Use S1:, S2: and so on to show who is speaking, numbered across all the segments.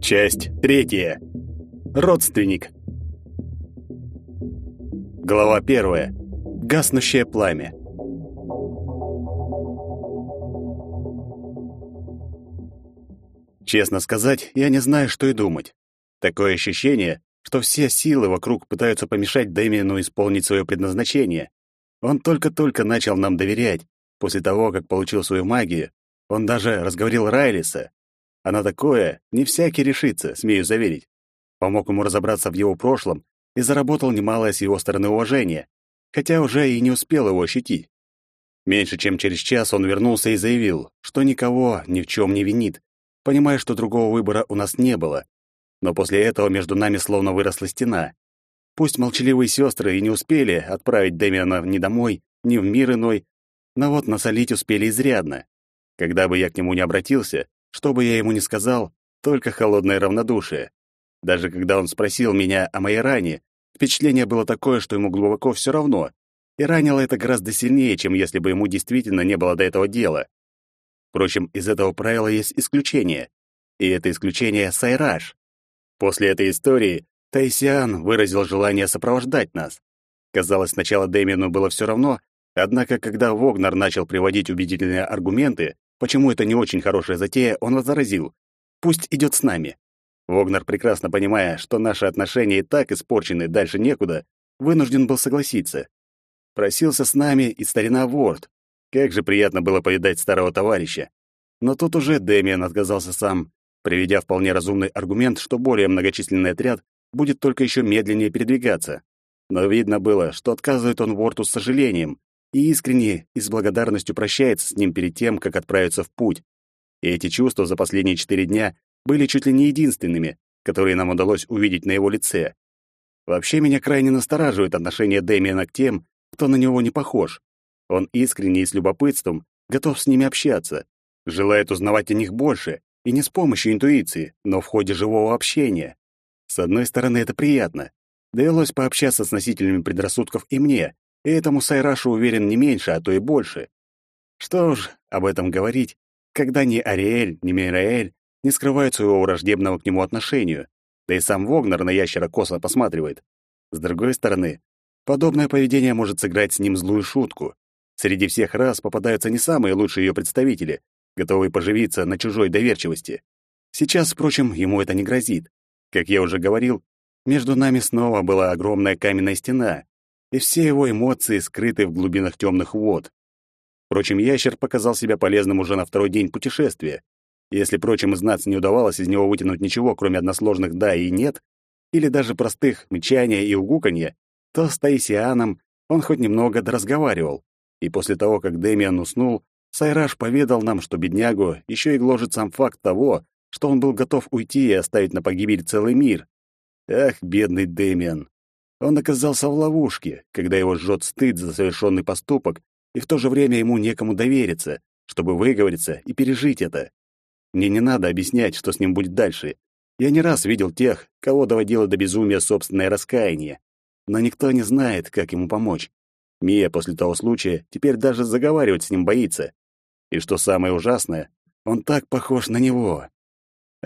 S1: Часть третья. Родственник. Глава первая. Гаснущее пламя. Честно сказать, я не знаю, что и думать. Такое ощущение, что все силы вокруг пытаются помешать Дэмиену исполнить свое предназначение. Он только-только начал нам доверять. После того, как получил свою магию, он даже разговорил Райлиса. А на такое не всякий решится, смею заверить. Помог ему разобраться в его прошлом и заработал немалое с его стороны уважение, хотя уже и не успел его ощутить. Меньше чем через час он вернулся и заявил, что никого ни в чем не винит, понимая, что другого выбора у нас не было. Но после этого между нами словно выросла стена. Пусть молчаливые сестры и не успели отправить Дэмиана ни домой, ни в мир иной, но вот насолить успели изрядно. Когда бы я к нему не обратился, что бы я ему ни сказал, только холодное равнодушие. Даже когда он спросил меня о моей ране, впечатление было такое, что ему глубоко все равно, и ранило это гораздо сильнее, чем если бы ему действительно не было до этого дела. Впрочем, из этого правила есть исключение. И это исключение — Сайраж. После этой истории Тайсиан выразил желание сопровождать нас. Казалось, сначала Дэмину было все равно, однако, когда Вогнер начал приводить убедительные аргументы, почему это не очень хорошая затея, он возразил. «Пусть идет с нами». Вогнер, прекрасно понимая, что наши отношения и так испорчены, дальше некуда, вынужден был согласиться. Просился с нами и старина Ворд, как же приятно было повидать старого товарища. Но тут уже Дэмиан отказался сам, приведя вполне разумный аргумент, что более многочисленный отряд будет только еще медленнее передвигаться. Но видно было, что отказывает он Ворту с сожалением и искренне и с благодарностью прощается с ним перед тем, как отправиться в путь. И эти чувства за последние четыре дня были чуть ли не единственными, которые нам удалось увидеть на его лице. Вообще меня крайне настораживает отношение Дэмиана к тем, кто на него не похож. Он искренне и с любопытством готов с ними общаться, желает узнавать о них больше, и не с помощью интуиции, но в ходе живого общения. С одной стороны, это приятно. Довелось пообщаться с носителями предрассудков и мне, и этому Сайрашу уверен не меньше, а то и больше. Что ж, об этом говорить, когда ни Ариэль, ни Мираэль не скрывают своего враждебного к нему отношения, да и сам Вогнер на ящера косо посматривает. С другой стороны, подобное поведение может сыграть с ним злую шутку. Среди всех рас попадаются не самые лучшие ее представители, готовые поживиться на чужой доверчивости. Сейчас, впрочем, ему это не грозит. Как я уже говорил, между нами снова была огромная каменная стена, и все его эмоции скрыты в глубинах темных вод. Впрочем, ящер показал себя полезным уже на второй день путешествия. Если, впрочем, из нас не удавалось из него вытянуть ничего, кроме односложных «да» и «нет», или даже простых мычания и угуканья, то с Таисианом он хоть немного доразговаривал. И после того, как Дэмиан уснул, Сайраж поведал нам, что беднягу еще и гложет сам факт того, что он был готов уйти и оставить на погибель целый мир. Ах, бедный Дэмиан. Он оказался в ловушке, когда его жжет стыд за совершенный поступок, и в то же время ему некому довериться, чтобы выговориться и пережить это. Мне не надо объяснять, что с ним будет дальше. Я не раз видел тех, кого доводило до безумия собственное раскаяние, но никто не знает, как ему помочь. Мия после того случая теперь даже заговаривать с ним боится. И что самое ужасное, он так похож на него.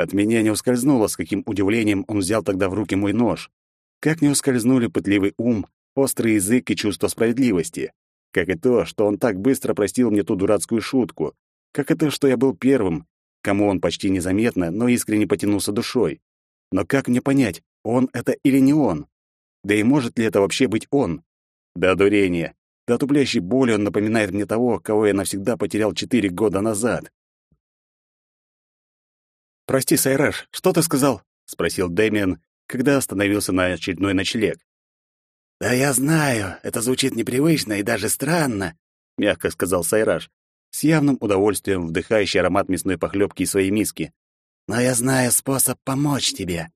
S1: От меня не ускользнуло, с каким удивлением он взял тогда в руки мой нож. Как не ускользнули пытливый ум, острый язык и чувство справедливости. Как и то, что он так быстро простил мне ту дурацкую шутку. Как и то, что я был первым, кому он почти незаметно, но искренне потянулся душой. Но как мне понять, он это или не он? Да и может ли это вообще быть он? Да дурение. До туплящей боли он напоминает мне того, кого я навсегда потерял четыре года назад. «Прости, Сайраш, что ты сказал?» — спросил Дэмиан, когда остановился на очередной ночлег.
S2: «Да я знаю, это звучит непривычно и даже странно», — мягко сказал Сайраш, с явным удовольствием вдыхающий аромат мясной похлебки из своей миски. «Но я знаю способ помочь тебе».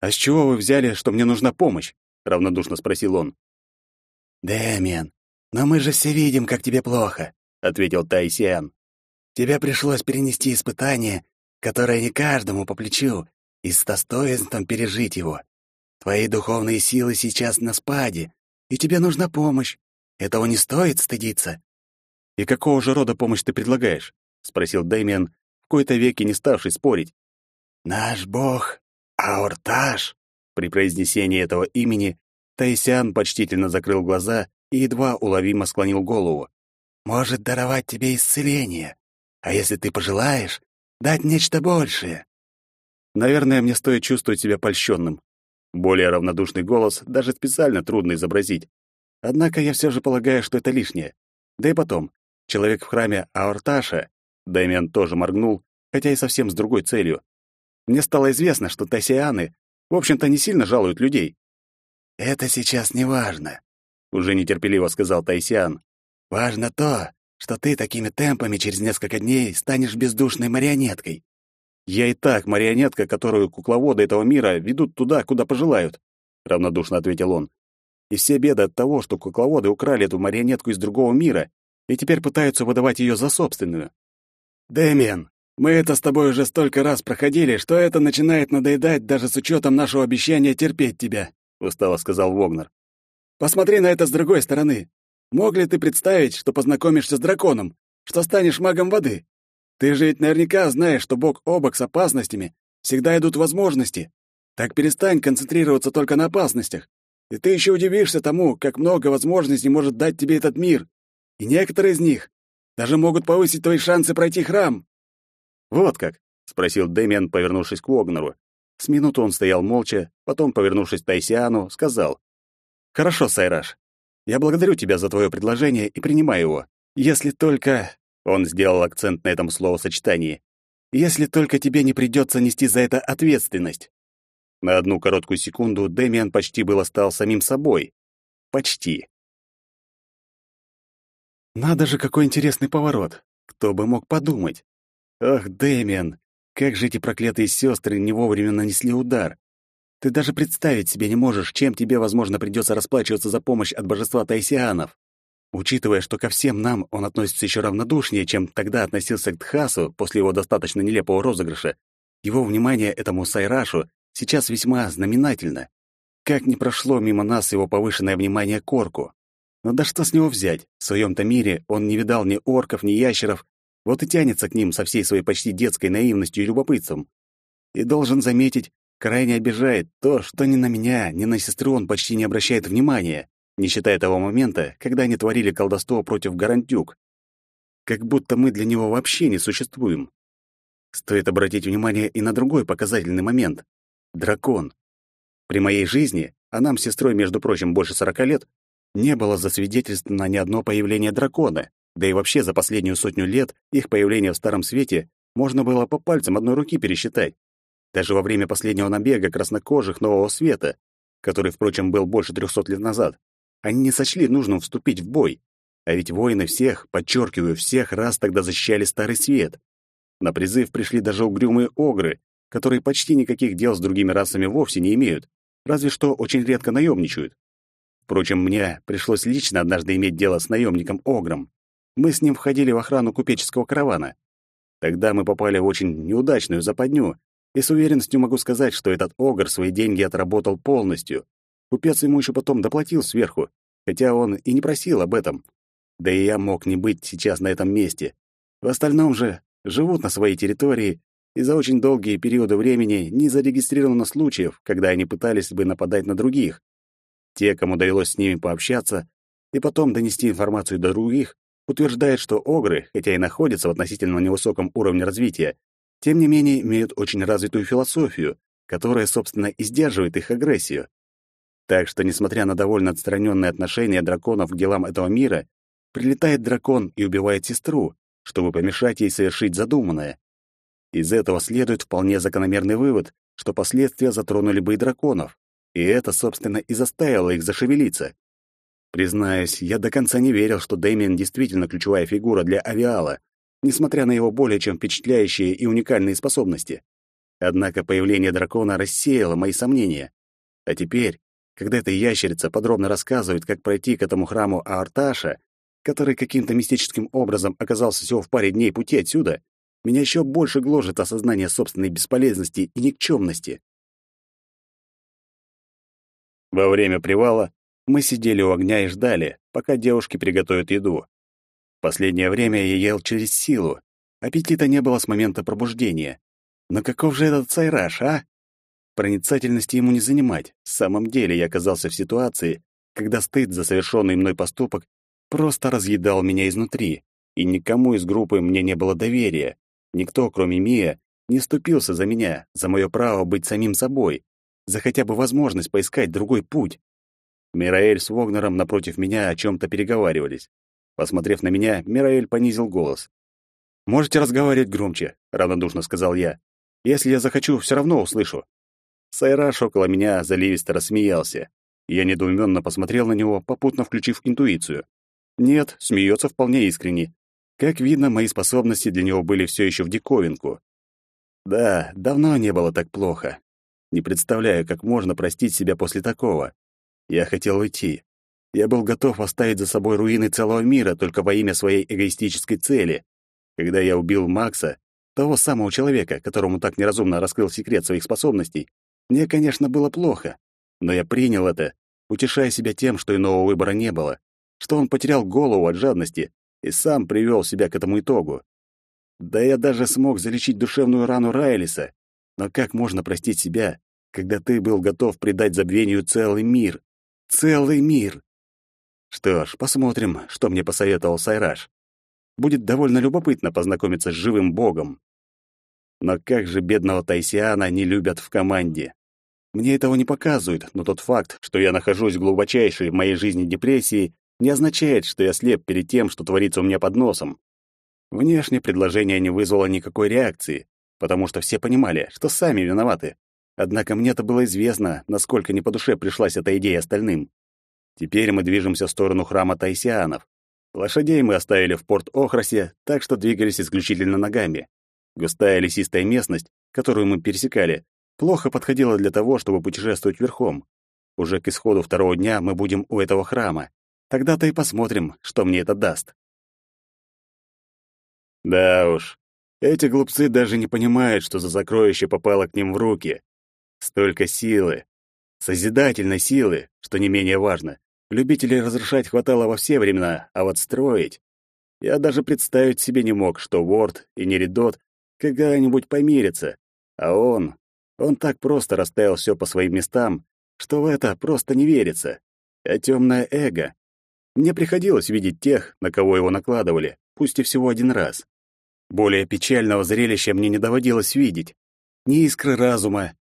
S1: «А с чего вы взяли, что мне нужна помощь?» — равнодушно спросил он.
S2: «Дэмиан, «Но мы же все видим, как тебе плохо», — ответил Тайсиан. «Тебе пришлось перенести испытание, которое не каждому по плечу, и с достоинством пережить его. Твои духовные силы сейчас на спаде, и тебе нужна помощь. Этого не стоит стыдиться.
S1: И какого же рода помощь ты предлагаешь? спросил Дэмиан, в кои-то веки не ставший спорить.
S2: Наш бог Аорташ.
S1: При произнесении этого имени Таисиан почтительно закрыл глаза и едва уловимо склонил голову.
S2: Может даровать тебе исцеление, а если ты пожелаешь, дать нечто большее.
S1: Наверное, мне стоит чувствовать себя польщенным. Более равнодушный голос даже специально трудно изобразить. Однако я все же полагаю, что это лишнее. Да и потом, человек в храме Аорташа, Дэмиан тоже моргнул, хотя и совсем с другой целью. Мне стало известно, что тассианы, в общем-то, не сильно жалуют людей.
S2: «Это сейчас не важно», —
S1: уже нетерпеливо сказал Тайсиан.
S2: «Важно то, что ты такими темпами через несколько дней станешь бездушной марионеткой.
S1: Я и так марионетка, которую кукловоды этого мира ведут туда, куда пожелают, равнодушно ответил он. И все беды от того, что кукловоды украли эту марионетку из другого мира и теперь пытаются выдавать ее за собственную.
S2: Дэмиан, мы это с тобой уже столько раз проходили, что это начинает надоедать даже с учетом нашего обещания терпеть тебя, устало сказал Вогнер. Посмотри на это с другой стороны. Мог ли ты представить, что познакомишься с драконом, что станешь магом воды? Ты же ведь наверняка знаешь, что бок о бок с опасностями всегда идут возможности. Так перестань концентрироваться только на опасностях. И ты еще удивишься тому, как много возможностей может дать тебе этот мир. И некоторые из них даже могут повысить твои шансы пройти храм.
S1: Вот как, спросил Дэмиан, повернувшись к Вогнеру. С минуту он стоял молча, потом, повернувшись к Тайсиану, сказал: "Хорошо, Сайраш. Я благодарю тебя за твое предложение и принимаю его. Если только он сделал акцент на этом словосочетании. «Если только тебе не придется нести за это ответственность». На одну короткую секунду Дэмиан почти было стал самим собой. Почти. Надо же, какой интересный поворот. Кто бы мог подумать? Ах, Дэмиан, как же эти проклятые сестры не вовремя нанесли удар. Ты даже представить себе не можешь, чем тебе, возможно, придется расплачиваться за помощь от божества Тайсианов. Учитывая, что ко всем нам он относится еще равнодушнее, чем тогда относился к Тхасу после его достаточно нелепого розыгрыша, его внимание этому Сайрашу сейчас весьма знаменательно. Как не прошло мимо нас его повышенное внимание к орку. Но да что с него взять? В своем-то мире он не видал ни орков, ни ящеров, вот и тянется к ним со всей своей почти детской наивностью и любопытством. И должен заметить, крайне обижает то, что ни на меня, ни на сестру он почти не обращает внимания не считая того момента, когда они творили колдовство против Гарантюк. Как будто мы для него вообще не существуем. Стоит обратить внимание и на другой показательный момент — дракон. При моей жизни, а нам с сестрой, между прочим, больше сорока лет, не было засвидетельствовано ни одно появление дракона, да и вообще за последнюю сотню лет их появление в Старом Свете можно было по пальцам одной руки пересчитать. Даже во время последнего набега краснокожих Нового Света, который, впрочем, был больше трехсот лет назад, они не сочли нужным вступить в бой. А ведь воины всех, подчеркиваю, всех раз тогда защищали Старый Свет. На призыв пришли даже угрюмые огры, которые почти никаких дел с другими расами вовсе не имеют, разве что очень редко наемничают. Впрочем, мне пришлось лично однажды иметь дело с наемником-огром. Мы с ним входили в охрану купеческого каравана. Тогда мы попали в очень неудачную западню, и с уверенностью могу сказать, что этот огр свои деньги отработал полностью. Купец ему еще потом доплатил сверху, хотя он и не просил об этом. Да и я мог не быть сейчас на этом месте. В остальном же живут на своей территории, и за очень долгие периоды времени не зарегистрировано случаев, когда они пытались бы нападать на других. Те, кому довелось с ними пообщаться и потом донести информацию до других, утверждают, что огры, хотя и находятся в относительно невысоком уровне развития, тем не менее имеют очень развитую философию, которая, собственно, и сдерживает их агрессию. Так что, несмотря на довольно отстраненное отношение драконов к делам этого мира, прилетает дракон и убивает сестру, чтобы помешать ей совершить задуманное. Из этого следует вполне закономерный вывод, что последствия затронули бы и драконов, и это, собственно, и заставило их зашевелиться. Признаюсь, я до конца не верил, что Дэмиен действительно ключевая фигура для авиала, несмотря на его более чем впечатляющие и уникальные способности. Однако появление дракона рассеяло мои сомнения. А теперь, когда эта ящерица подробно рассказывает, как пройти к этому храму Аарташа, который каким-то мистическим образом оказался всего в паре дней пути отсюда, меня еще больше гложет осознание собственной бесполезности и никчемности. Во время привала мы сидели у огня и ждали, пока девушки приготовят еду. Последнее время я ел через силу. Аппетита не было с момента пробуждения. Но каков же этот Сайраж, а? Проницательности ему не занимать. В самом деле я оказался в ситуации, когда стыд за совершенный мной поступок просто разъедал меня изнутри, и никому из группы мне не было доверия. Никто, кроме Мия, не ступился за меня, за мое право быть самим собой, за хотя бы возможность поискать другой путь. Мираэль с Вогнером напротив меня о чем то переговаривались. Посмотрев на меня, Мираэль понизил голос. «Можете разговаривать громче», — равнодушно сказал я. «Если я захочу, все равно услышу». Сайраш около меня заливисто рассмеялся. Я недоуменно посмотрел на него, попутно включив интуицию. Нет, смеется вполне искренне. Как видно, мои способности для него были все еще в диковинку. Да, давно не было так плохо. Не представляю, как можно простить себя после такого. Я хотел уйти. Я был готов оставить за собой руины целого мира только во имя своей эгоистической цели. Когда я убил Макса, того самого человека, которому так неразумно раскрыл секрет своих способностей, мне, конечно, было плохо, но я принял это, утешая себя тем, что иного выбора не было, что он потерял голову от жадности и сам привел себя к этому итогу. Да я даже смог залечить душевную рану Райлиса, но как можно простить себя, когда ты был готов предать забвению целый мир? Целый мир! Что ж, посмотрим, что мне посоветовал Сайраж. Будет довольно любопытно познакомиться с живым богом. Но как же бедного Тайсиана не любят в команде. Мне этого не показывают, но тот факт, что я нахожусь в глубочайшей в моей жизни депрессии, не означает, что я слеп перед тем, что творится у меня под носом. Внешне предложение не вызвало никакой реакции, потому что все понимали, что сами виноваты. Однако мне-то было известно, насколько не по душе пришлась эта идея остальным. Теперь мы движемся в сторону храма Тайсианов. Лошадей мы оставили в порт Охросе, так что двигались исключительно ногами. Густая лесистая местность, которую мы пересекали, плохо подходила для того, чтобы путешествовать верхом. Уже к исходу второго дня мы будем у этого храма. Тогда-то и посмотрим, что мне это даст. Да уж, эти глупцы даже не понимают, что за сокровище попало к ним в руки. Столько силы, созидательной силы, что не менее важно. Любителей разрушать хватало во все времена, а вот строить... Я даже представить себе не мог, что Ворд и Неридот когда-нибудь помирятся. А он... Он так просто расставил все по своим местам, что в это просто не верится. А темное эго... Мне приходилось видеть тех, на кого его накладывали, пусть и всего один раз. Более печального зрелища мне не доводилось видеть. Ни искры разума,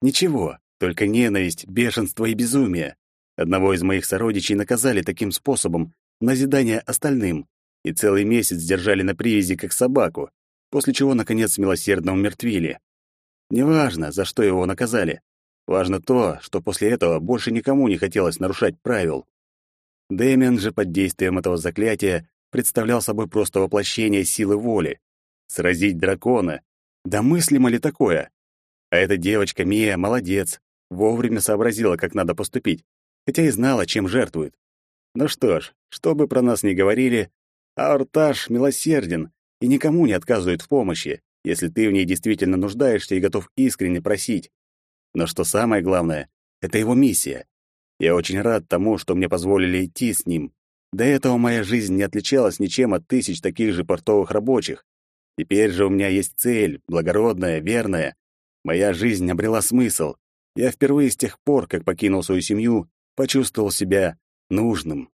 S1: ничего, только ненависть, бешенство и безумие. Одного из моих сородичей наказали таким способом, назидание остальным, и целый месяц держали на привязи как собаку, после чего, наконец, милосердно умертвили. Неважно, за что его наказали. Важно то, что после этого больше никому не хотелось нарушать правил. Дэмиан же под действием этого заклятия представлял собой просто воплощение силы воли. Сразить дракона. Да мыслимо ли такое? А эта девочка Мия молодец, вовремя сообразила, как надо поступить хотя и знала, чем жертвует. Ну что ж, что бы про нас ни говорили, Ауртаж милосерден и никому не отказывает в помощи, если ты в ней действительно нуждаешься и готов искренне просить. Но что самое главное, это его миссия. Я очень рад тому, что мне позволили идти с ним. До этого моя жизнь не отличалась ничем от тысяч таких же портовых рабочих. Теперь же у меня есть цель, благородная, верная. Моя жизнь обрела смысл. Я впервые с тех пор, как покинул свою семью, почувствовал себя нужным.